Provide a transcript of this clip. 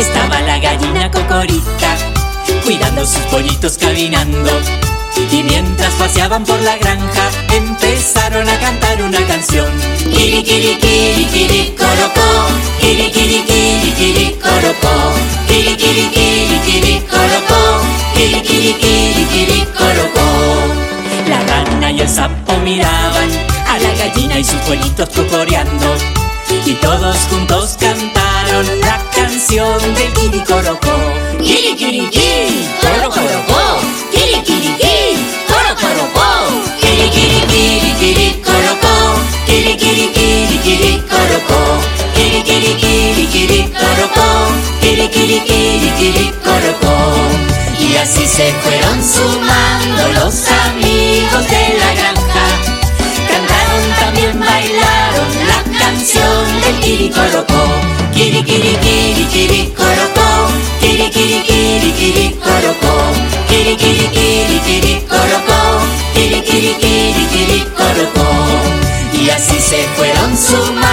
Estaba la gallina cocorita cuidando sus pollitos caminando. Y mientras paseaban por la granja, empezaron a cantar una canción. Kiri kiri kiri kiri corocó, kiri kiri kiri kiri corocó, kiri kiri kiri kiri corocó, kiri kiri kiri kiri corocó. La rana y el sapo miraban a la gallina y sus pollitos cocoreando y todos juntos Corocó. Kiri Kiri Kiri, Coro Corocó, Kiri Kiri Corocó, Kiri Kiri Kiri Kiri Corocó, Kiri Kiri Kiri Kiri Corocó, Kiri Kiri Kiri Kiri Corocó, Kiri Kiri Kiri Kiri Corocó. Y así se fueron sumando los amigos de la granja. Cantaron también bailaron la canción del Kiri Corocó. Kiri Kiri Kiri Kiri Corocó. kiri kiri kiri kiri corocó, kiri kiri kiri kiri corocó. Y así se fueron sumando.